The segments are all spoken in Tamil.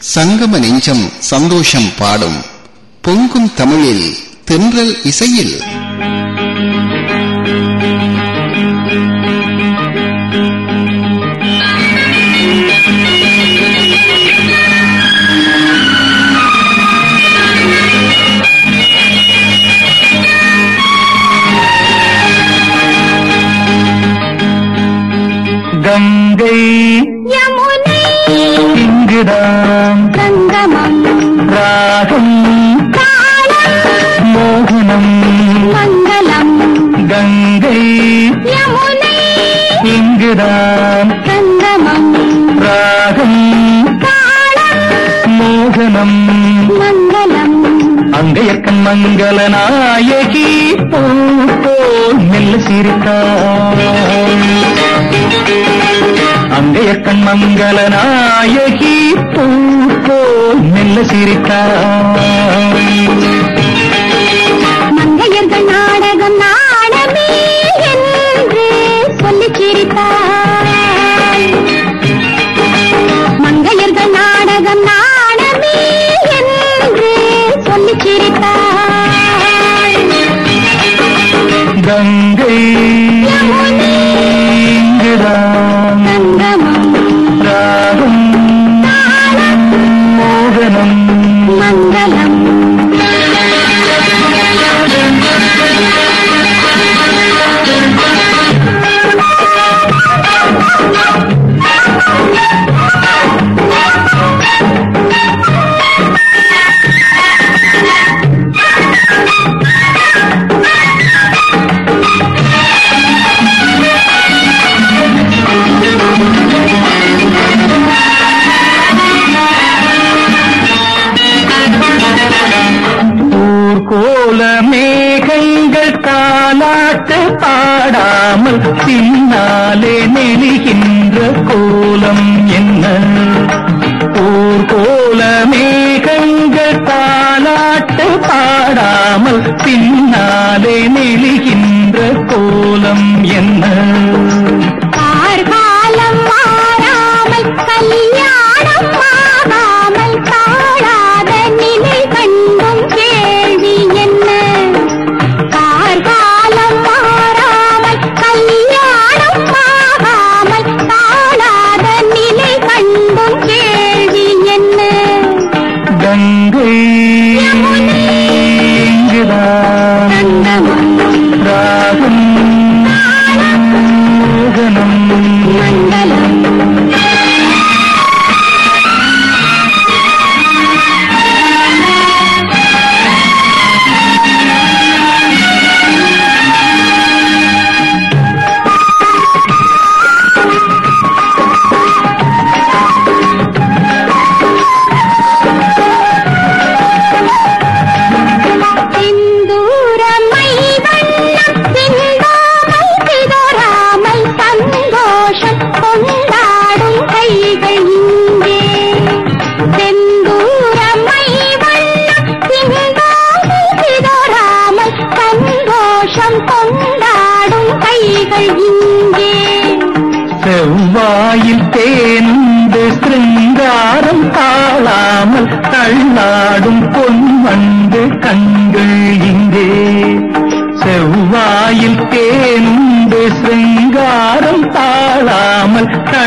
சங்கம நெஞ்சம் சந்தோஷம் பாடும். பொங்கும் தமிழில் தென்றல் இசையில். கங்கை யமுனை இங்குதான். சங்கமம் ராகம் மோகனம் மங்களம் கங்கை யமுனை இங்குதான் சங்கமம் ராகம் மோகனம். மங்களம். அங்கையக்கன் மங்கள நாயகி போல் மெல்ல சிரித்தாள் அங்கையக்கன் மங்கள நாயகி பூ போல் மெல்ல சிரித்தாள்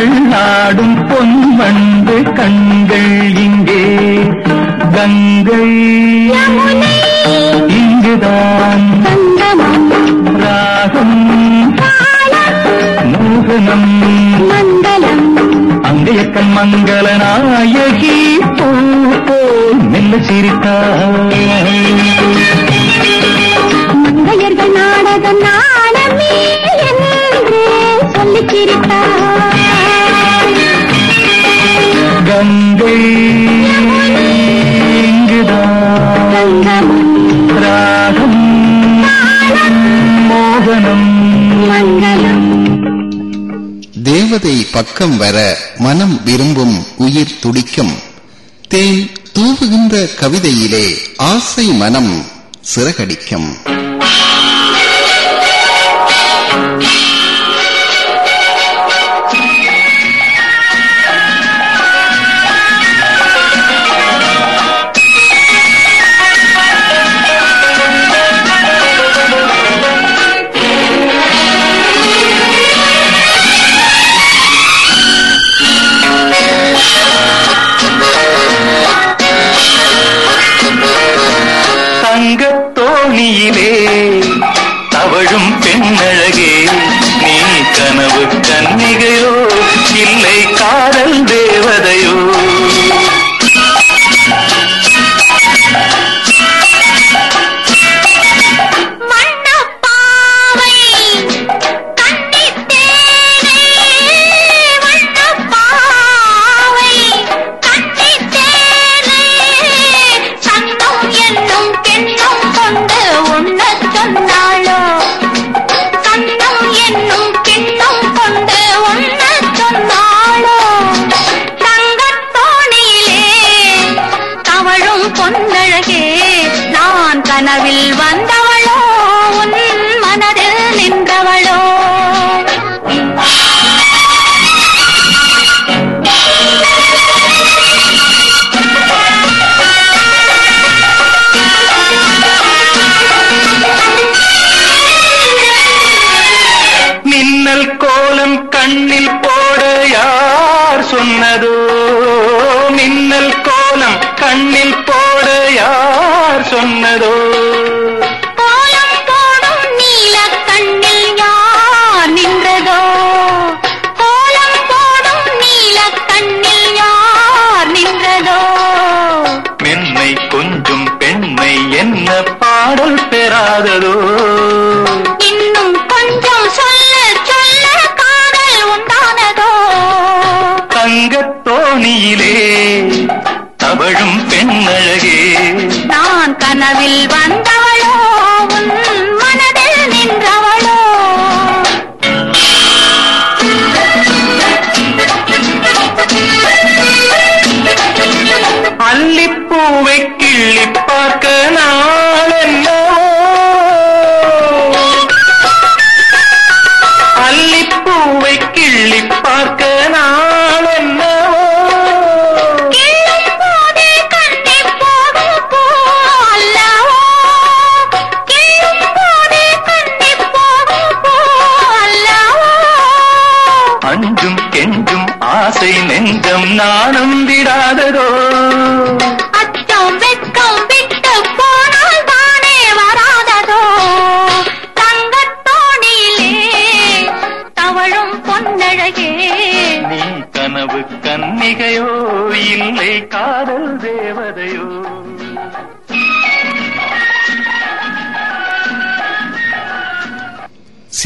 தள்ளாடும் பொன் வந்து கண்கள் இங்கே. கங்கை இங்குதான். ராகம். மோகனம். மங்களம். அங்கையக்கன் மங்கள நாயகி பூ போல் மெல்ல சிரித்தாள் ராகம் மோகனம். மங்களம். தேவதை பக்கம் வர மனம் விரும்பும் உயிர் துடிக்கும். தேன் தூவுகின்ற கவிதையிலே ஆசை மனம் சிறகடிக்கும். i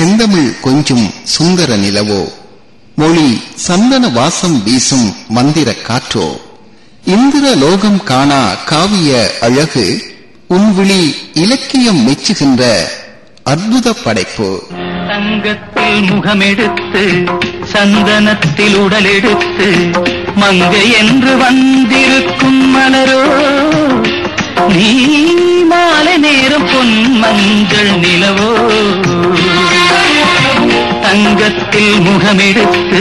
செந்தமிழ் கொஞ்சும் சுந்தர நிலவோ? மொழி சந்தன வாசம் வீசும் மந்திர காற்றோ? இந்திர லோகம் காணா காவிய அழகு உன் விழி இலக்கியம் மெச்சுகின்ற அற்புத படைப்பு. தங்கத்தில் முகமெடுத்து சந்தனத்தில் உடலெடுத்து மங்கை என்று வந்திருக்கும் மலரோ? நீ மாலை நேரம் பொன் மஞ்சள் நிலவோ? தங்கத்தில் முகமெடுத்து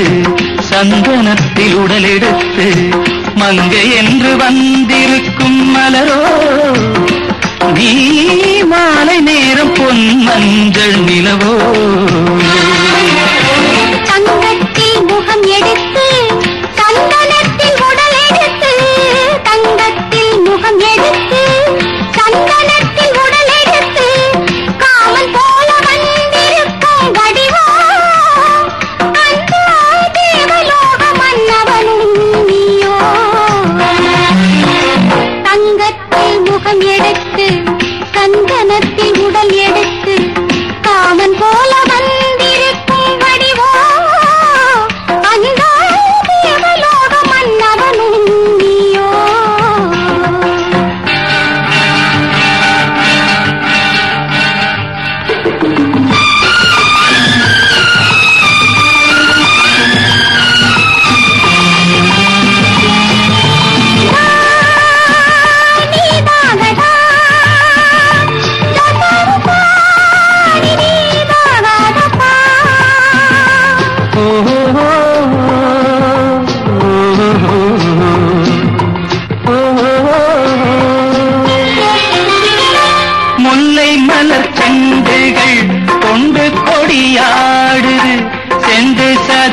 சந்தனத்தில் உடலெடுத்து மங்கை என்று வந்திருக்கும் மலரோ நீ மாலை நேரம் பொன் மஞ்சள் நிலவோ.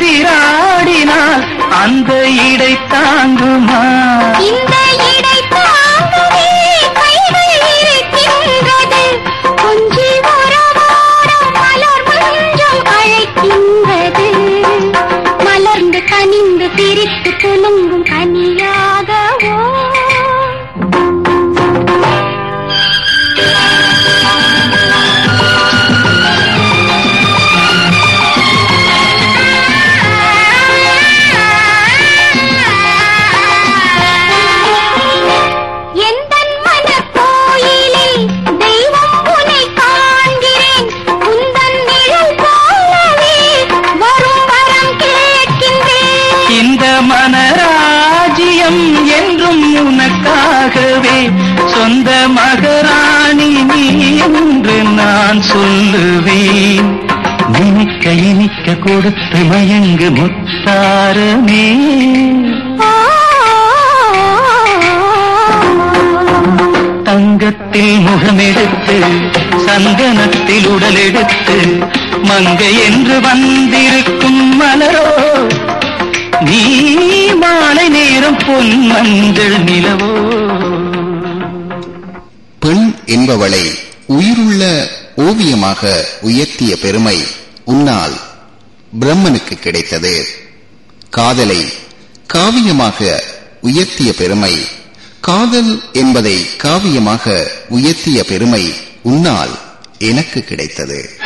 எதிராடினால் அந்த இடை தாங்குமா? கொடுத்து மயங்கு முத்தாரமே. தங்கத்தில் முகமெடுத்து சந்தனத்தில் உடலெடுத்து மங்கை என்று வந்திருக்கும் மலரோ. நீ மாலை நேரம் பொன் நிலவோ. பெண் என்பவளை உயிருள்ள ஓவியமாக உயர்த்திய பெருமை உன்னால் பிரம்மனுக்கு கிடைத்தது. காதலை காவியமாக உயர்த்திய பெருமை காதல் என்பதை காவியமாக உயர்த்திய பெருமை உன்னால் எனக்கு கிடைத்தது.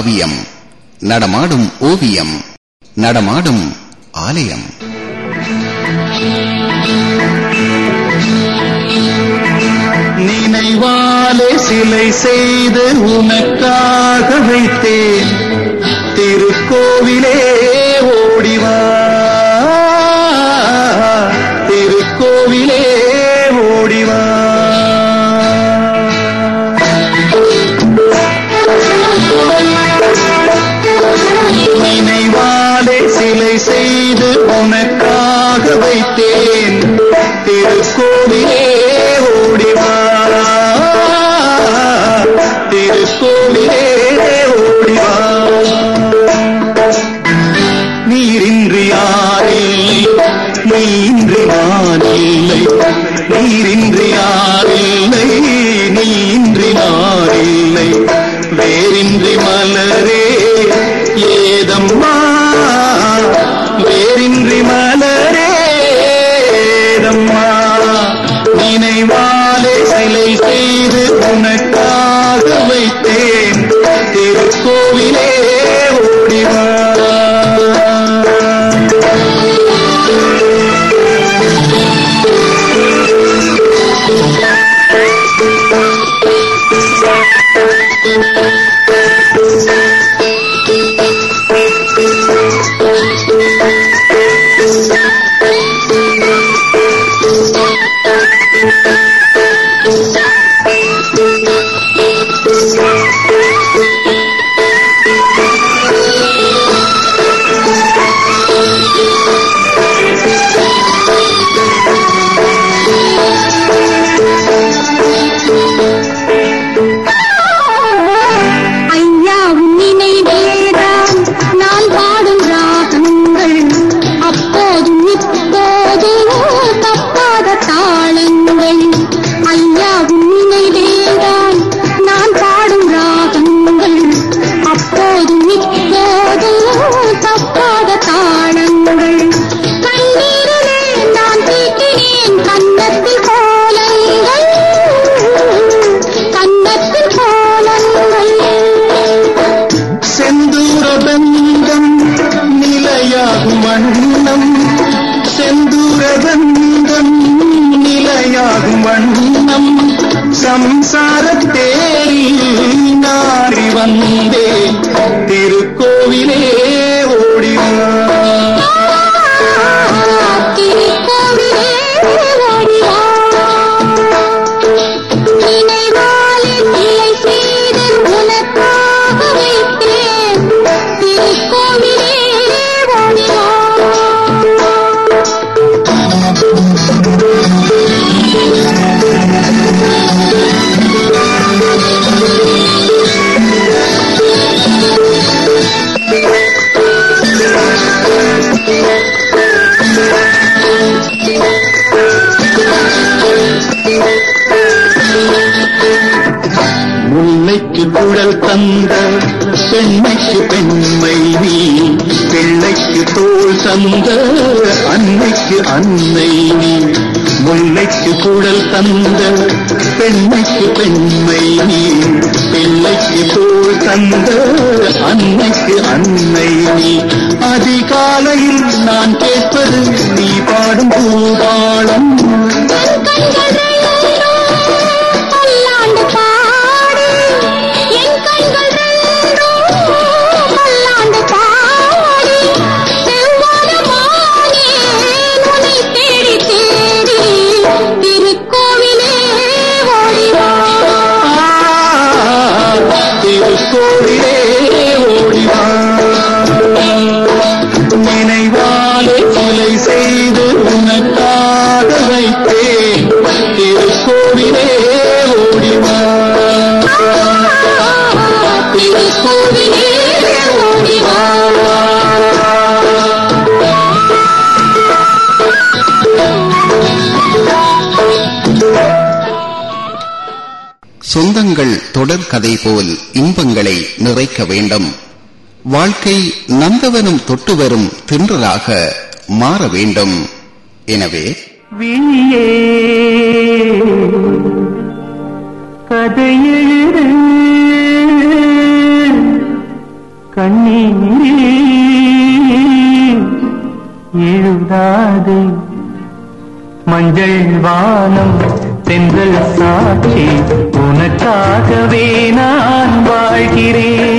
காவியம். நடமாடும் ஓவியம். நடமாடும் ஆலயம். நினைவாலே சிலை செய்து உனக்காக வைத்தேன். திருக்கோவிலே ஓடிவார் அன்னைக்கு அன்னை நீ அதிகாலையில் நான் கேட்பது நீ பாடும் பூபாளம். தொடர்கதை போல் இன்பங்களை நிறைக்க வேண்டும். வாழ்க்கை நந்தவனும் தொட்டு வரும் தின்றதாக மாற வேண்டும். எனவே விழியே கதையெழுது மஞ்சள் வானம் தென்றல் சாட்சி உனக்காகவே நான் வாழ்கிறேன்.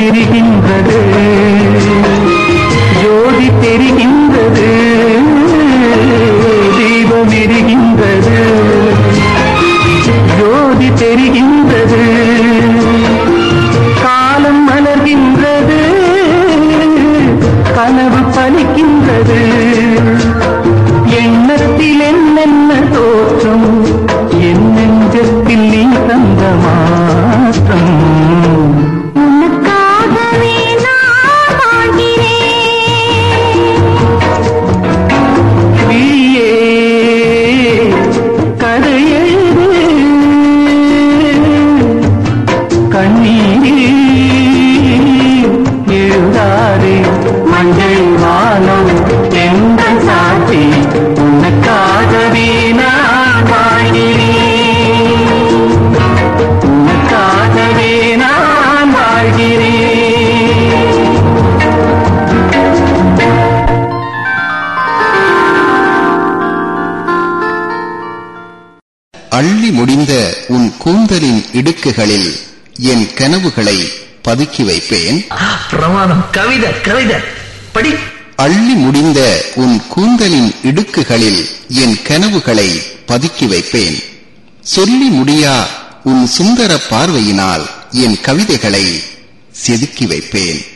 இருக்கின்ற படிப்பேன் பிரமாதம் கவிதை கவிதை. படி. அள்ளி முடிந்த உன் கூந்தலின் இடுக்குகளில் என் கனவுகளை பதுக்கி வைப்பேன். சொல்லி முடியா உன் சுந்தர பார்வையினால் என் கவிதைகளை செதுக்கி வைப்பேன்.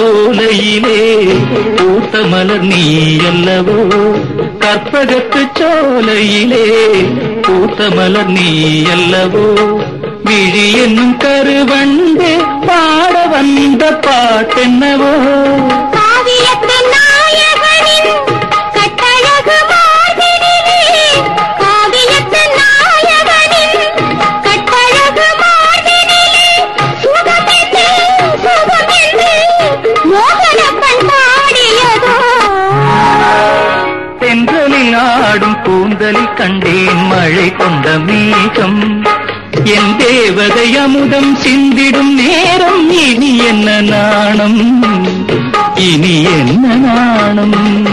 சோலையிலே பூத்த மலர் நீ அல்லவோ? கற்பகத்து சோலையிலே பூத்த மலர் நீ அல்லவோ? விழி என்னும் கருவண்டு பாட வந்த பாட்டென்னவோ? கண்டேன் மழை கொண்ட மேகம். என் தேவதை அமுதம் சிந்திடும் நேரம் இனி என்ன நாணம்? இனி என்ன நாணம்?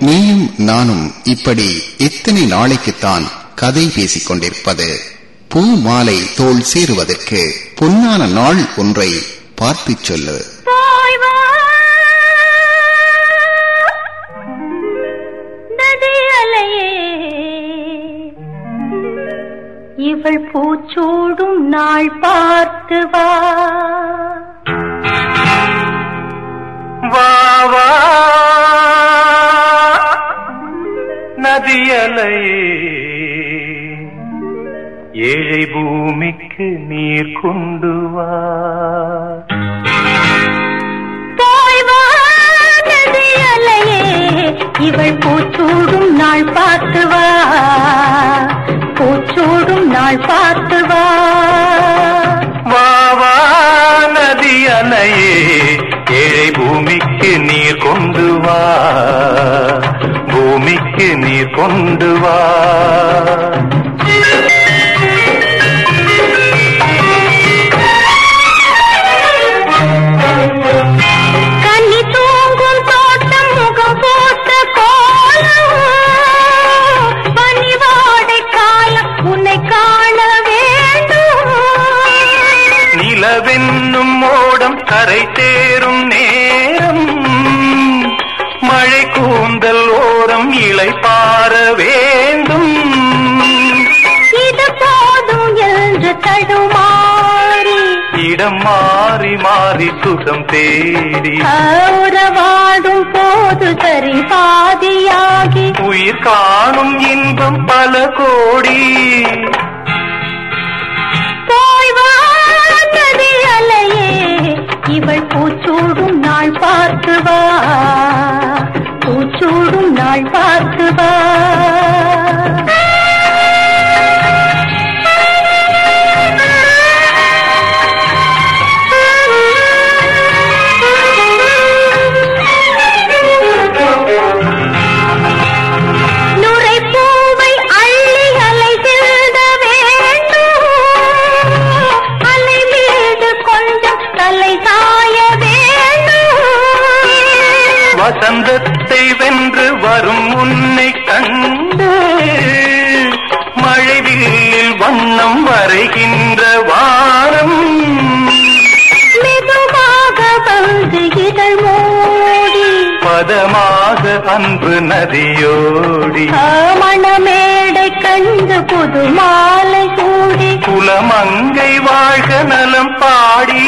நீயும் நானும் இப்படி எத்தனை நாளைக்குத்தான் கதை பேசிக் கொண்டிருப்பது பூ மாலை தோல் சேருவதற்கு பொன்னான நாள் ஒன்றை பார்த்துச் சொல்லு. இவள் பூச்சூடும் நாள் பார்த்து வா. வா வா. நதியலையே. ஏழை பூமிக்கு நீர் கொண்டு வா. இவள் பூச்சூடும் நாள் பார்த்து வா. சூடும் நாள் பார்த்து வா நதி அணையே ஏழை பூமிக்கு நீர் கொண்டு வா. பூமிக்கு நீர் கொண்டு வா. இடம் மாறி மாறி சுகம் தேடி உறவாடும் போது சரி பாதியாகி உயிர் காணும் இன்பம் பல கோடி. இவள் பூச்சூடும் நாள் பார்த்து வா பூச்சூடும் நாள் பார்த்து நதியோடி மணமேடை கண்டு புது மாலை சூடி குலமங்கை வாழ்க நலம் பாடி.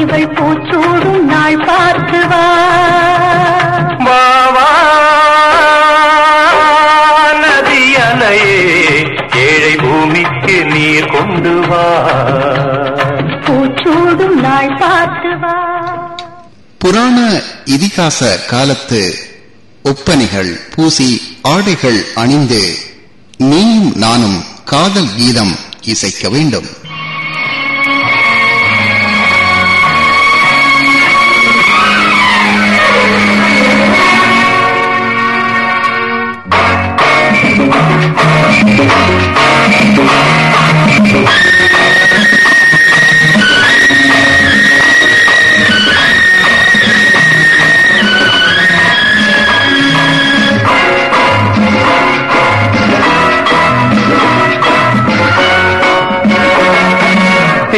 இவள் பூச்சூடும் நாள் பார்த்து வா. வா வா நதி அலையே ஏழை பூமிக்கு நீர் கொண்டு வா. புராண இதிகாச காலத்து ஒப்பனைகள் பூசி ஆடைகள் அணிந்து நீயும் நானும் காதல் கீதம் இசைக்க வேண்டும்.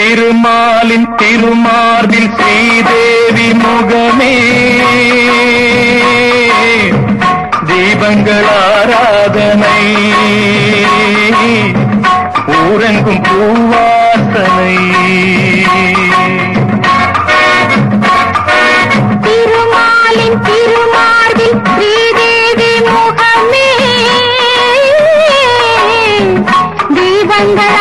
திருமாலின் திருமார்பில் ஸ்ரீதேவி முகமே. தீபங்கள் ஆராதனை. ஊரங்கும் பூவாசனை. திருமாலின் திருமார்பில் ஸ்ரீதேவி முகமே. தீபங்கள்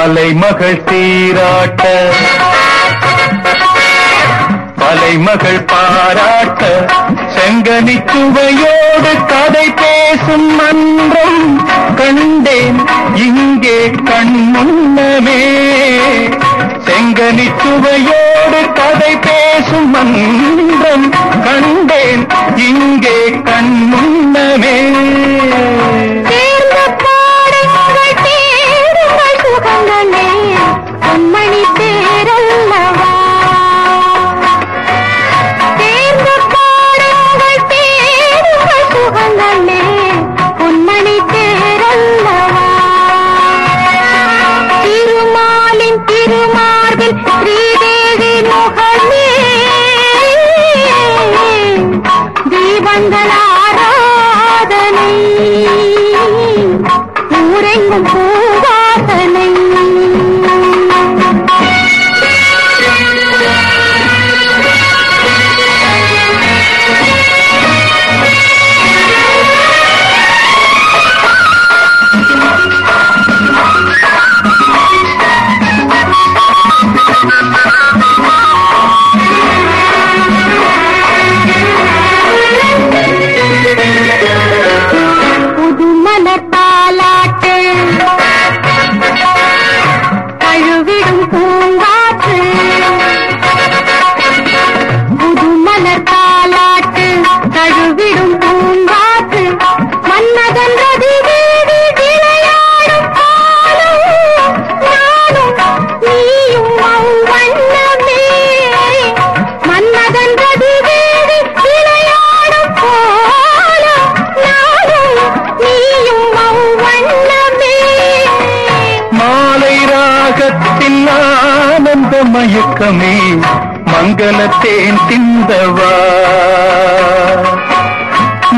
மலை மகள் சீராட்ட மலை மகள் பாராட்ட. செங்கனி சுவையோடு கதை பேசும் மன்றம் கண்டேன். இங்கே கண்முன்னமே செங்கனி சுவையோடு கதை பேசும் மன்றம் கண்டேன். இங்கே கண்முன்னமே ஆராதனை. ஊரெங்கும் பூவாசனை. மயக்கமே மங்களத்தேன் திந்தவா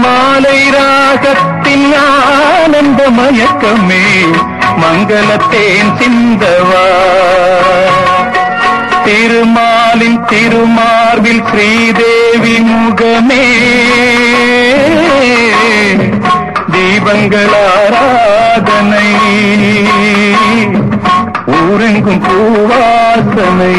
மாலை ராகத்தின் ஆனந்த மயக்கமே மங்களத்தேன் சிந்தவா திருமாலின் திருமார்பில் ஸ்ரீதேவி முகமே தீபங்களாராதனை உறங்கும் பூவாசனை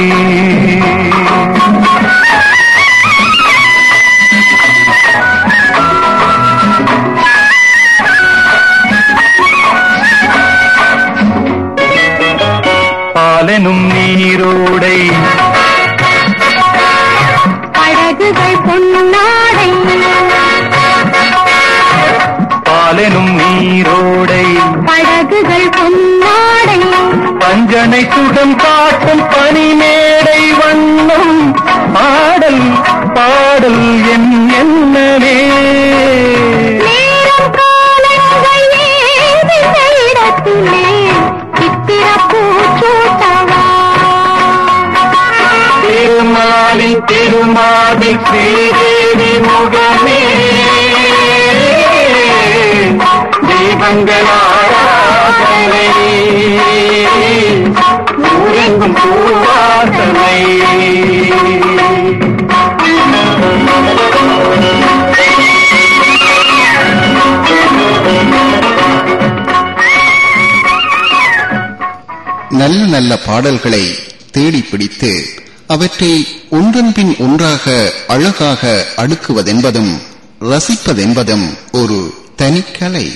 பாடல்களை தேடி பிடித்து அவற்றை ஒன்றன்பின் ஒன்றாக அழகாக அடுக்குவதென்பதும் ரசிப்பதென்பதும் ஒரு தனிக்கலை.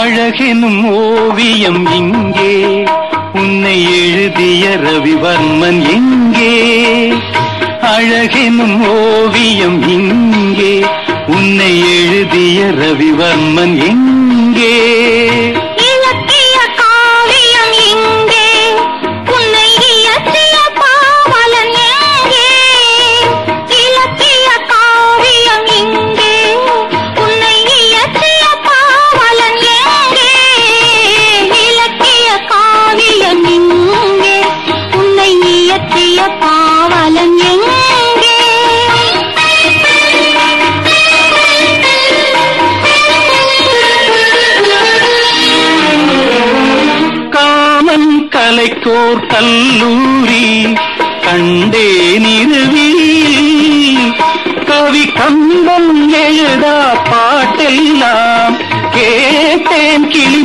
அழகெனும் ஓவியம் இங்கே. உன்னை எழுதிய ரவிவர்மன் எங்கே? அழகெனும் ஓவியம் இங்கே. உன்னை எழுதிய ரவிவர்மன் எங்கே?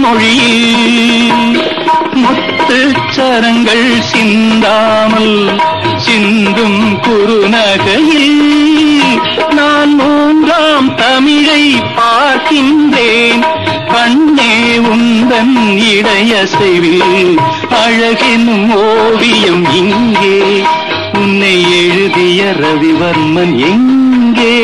மொழியில் முத்து சரங்கள் சிந்தாமல் சிந்தும் குறுநகையில் நான் மூன்றாம் தமிழை பார்க்கின்றேன். கண்ணே உந்தன் இடையசைவில் அழகெனும் ஓவியம் இங்கே. உன்னை எழுதிய ரவிவர்மன் எங்கே?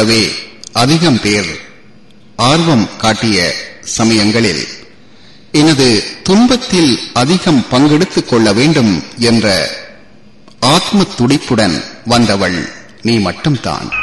விடவே அதிகம் பேர் ஆர்வம் காட்டிய சமயங்களில் எனது துன்பத்தில் அதிகம் பங்கெடுத்துக் கொள்ள வேண்டும் என்ற ஆத்ம துடிப்புடன் வந்தவள் நீ மட்டும்தான்.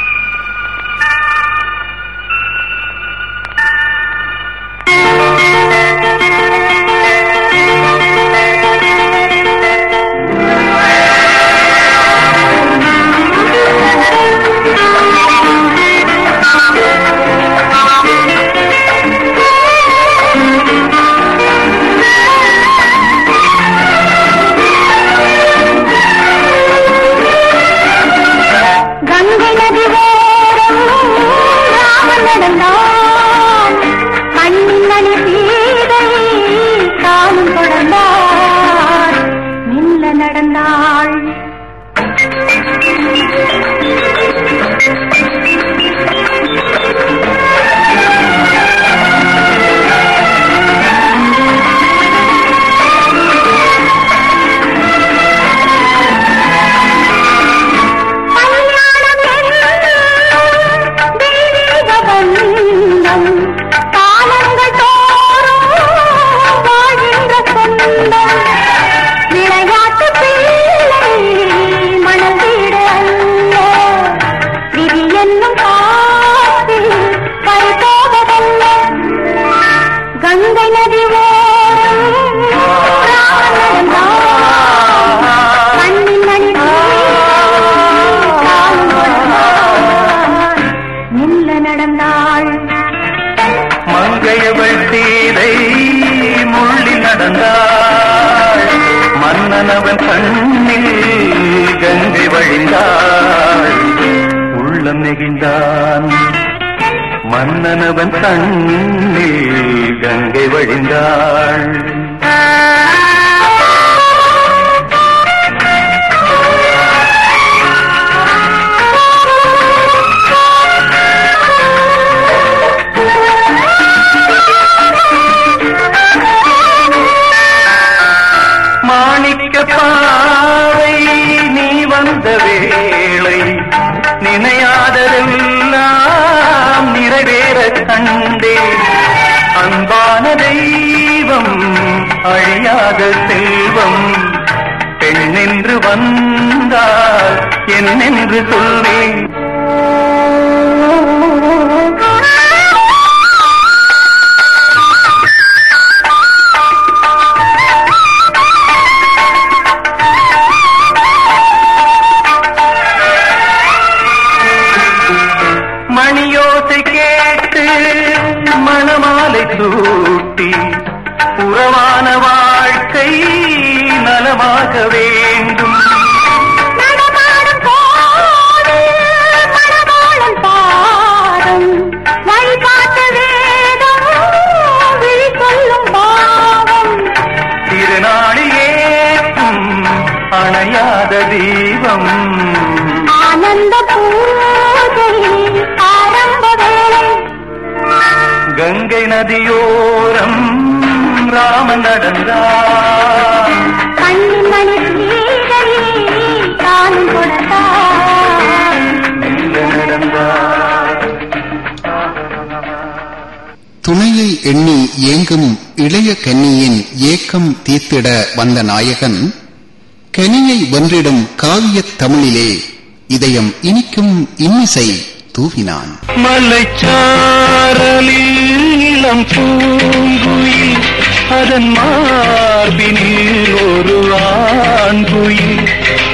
கண்டே. அன்பான தெய்வம் அழியாத செல்வம். பெண்ணென்று வந்தால் என்னென்று சொல்வேன்? நதியோரம் ராமன் நடந்தார். துணையை எண்ணி ஏங்கும் இளைய கன்னியின் ஏக்கம் தீர்த்திட வந்த நாயகன் கனியை வென்றிடும் காவியத் தமிழிலே இதயம் இனிக்கும் இன்னிசை தூவினான். மலைச்சாரலில் இளம் பூங்குயில் அதன் மார்பினில் ஒரு ஆண்குயில்.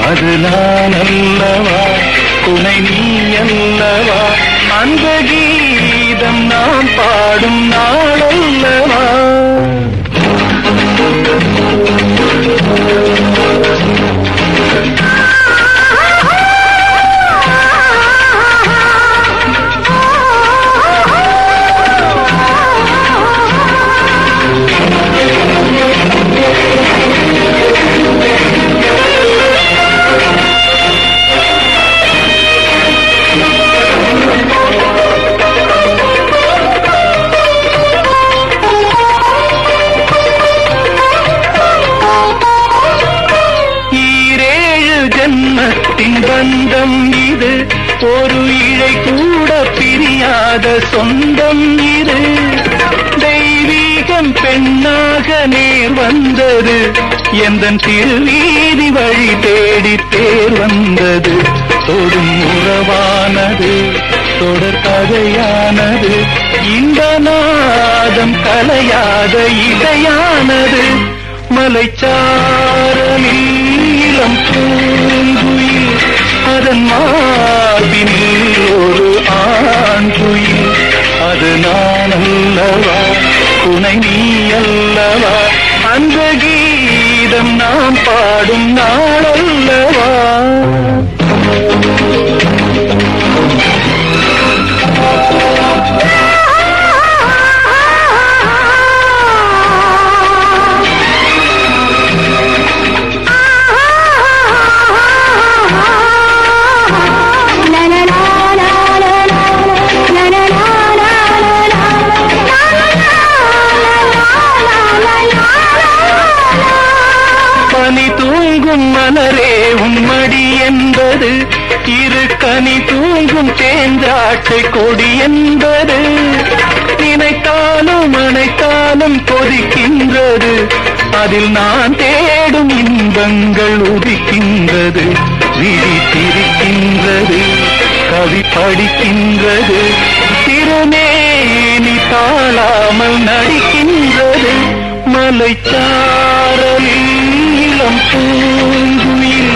அது நான் அல்லவா துணை நீ அல்லவா அந்த கீதம் நான் பாடும் நாளல்லவா. சொந்தம் இரு தெய்வீகம் பெண்ணாக நேர் வந்தது. எந்தன் திருவீதி வழி தேடி தேர் வந்தது. தொடும் உறவானது தொடர் கதையானது. இந்த நாதம் கலையாத இடையானது. மலைச்சாரலில் இளம் பூங்குயில் அதன் மார்பினில் ஒரு ஆண் துயில் அது நான் அல்லவா துணை நீ அல்லவா அந்த கீதம் நாம் பாடும் நாளல்லவா? அதில் நான் தேடும் இன்பங்கள் உதிக்கின்றது விழி திரிக்கின்றது கவி படிக்கின்றது திறமேனி தாழாமல் நடிக்கின்றது மலைச்சாரலில் பூங்குயில்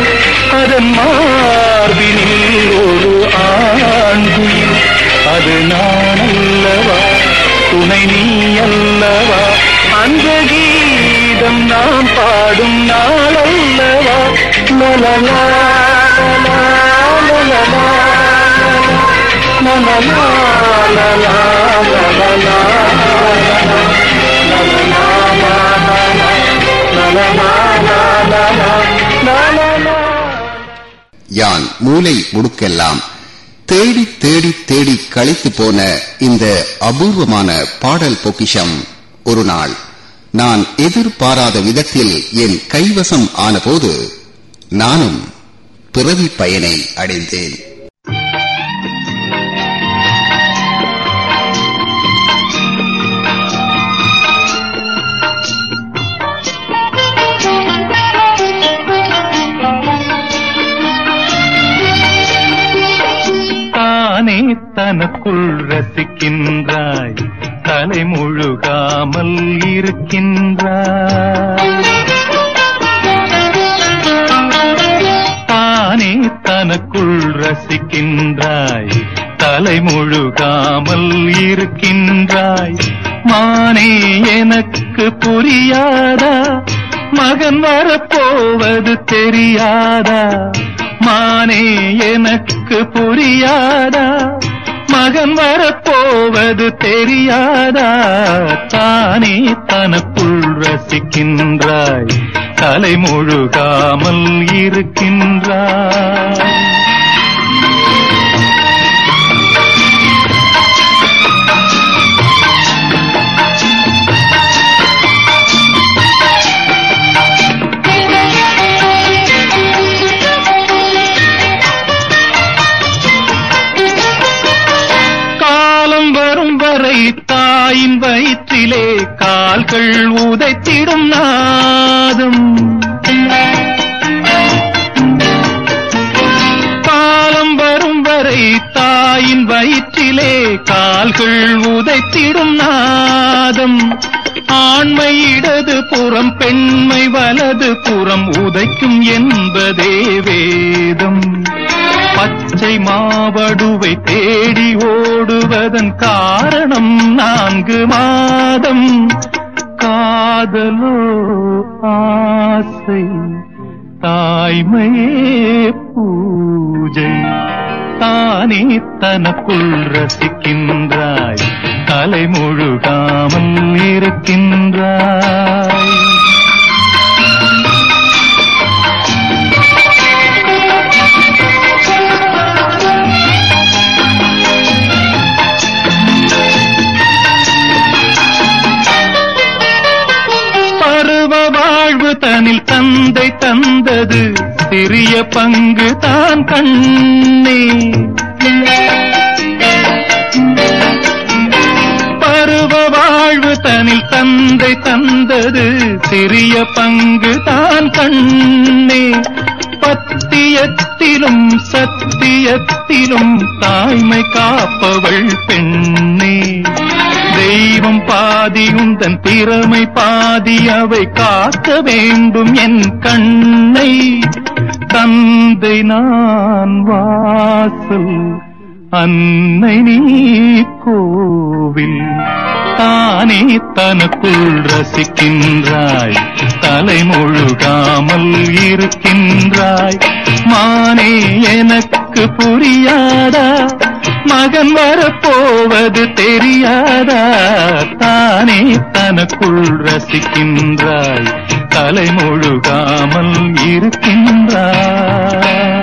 அதன் மார்பினில் ஒரு ஆண்குயில் அது நான் அல்லவா துணை நீ அல்லவா அந்த கீதம் நாம் பாடும் நாளல்லவா யான் மூலை முடுக்கெல்லாம் தேடி தேடி தேடி கழித்து போன இந்த அபூர்வமான பாடல் பொக்கிஷம் ஒரு நாள் நான் எதிர்பாராத விதத்தில் என் கைவசம் ஆனபோது நானும் பிறவி பயனை அடைந்தேன். தானே தனக்குள் ரசிக்கின்றான். தலை முழுகாமல் இருக்கின்றாய். தானே தனக்குள் ரசிக்கின்றாய். தலை முழுகாமல் இருக்கின்றாய். மானே எனக்கு புரியாதா? மகன் வரப்போவது தெரியாதா? மானே எனக்கு புரியாதா? மகன் வரப்போவது தெரியாதா? தானே தனக்குள் ரசிக்கின்றாய். தலை முழுகாமல் இருக்கின்றாய். தாயின் வயிற்றிலே கால்கள் உதைத்திடும் நாதம். காலம் வரும் வரை தாயின் வயிற்றிலே கால்கள் உதைத்திடும் நாதம். ஆண்மை இடது புறம் பெண்மை வலது புறம் உதைக்கும் என்பதே வேதம். பச்சை மாவடுவை தேடி ஓடுவதன் காரணம் நான்கு மாதம். காதலோ ஆசை தாய்மையே பூஜை. தானே தனக்குள் ரசிக்கின்றாய்? தலை முழுகாமல் இருக்கின்றாய். பருவ வாழ்வு தனில் தந்தை தந்தது. சிறிய பங்கு தான் கண்ணே. பருவ வாழ்வு தனில் தந்தை தந்தது சிறிய பங்கு தான் கண்ணே. பத்தியத்திலும் சத்தியத்திலும் தாய்மை காப்பவள் பெண்ணே. தெய்வம் பாதி உந்தன் திறமை பாதி அவை காக்க வேண்டும் என் கண்ணை. தந்தை நான் வாசல் அன்னை நீ கோவில். தானே தனக்குள் ரசிக்கின்றாய். தலை முழுகாமல் இருக்கின்றாய். மானே எனக்கு புரியாதா? மகன் வரப்போவது தெரியாதா? தானே தனக்குள் ரசிக்கின்றாய். தலை முழுகாமல் இருக்கின்றாய்.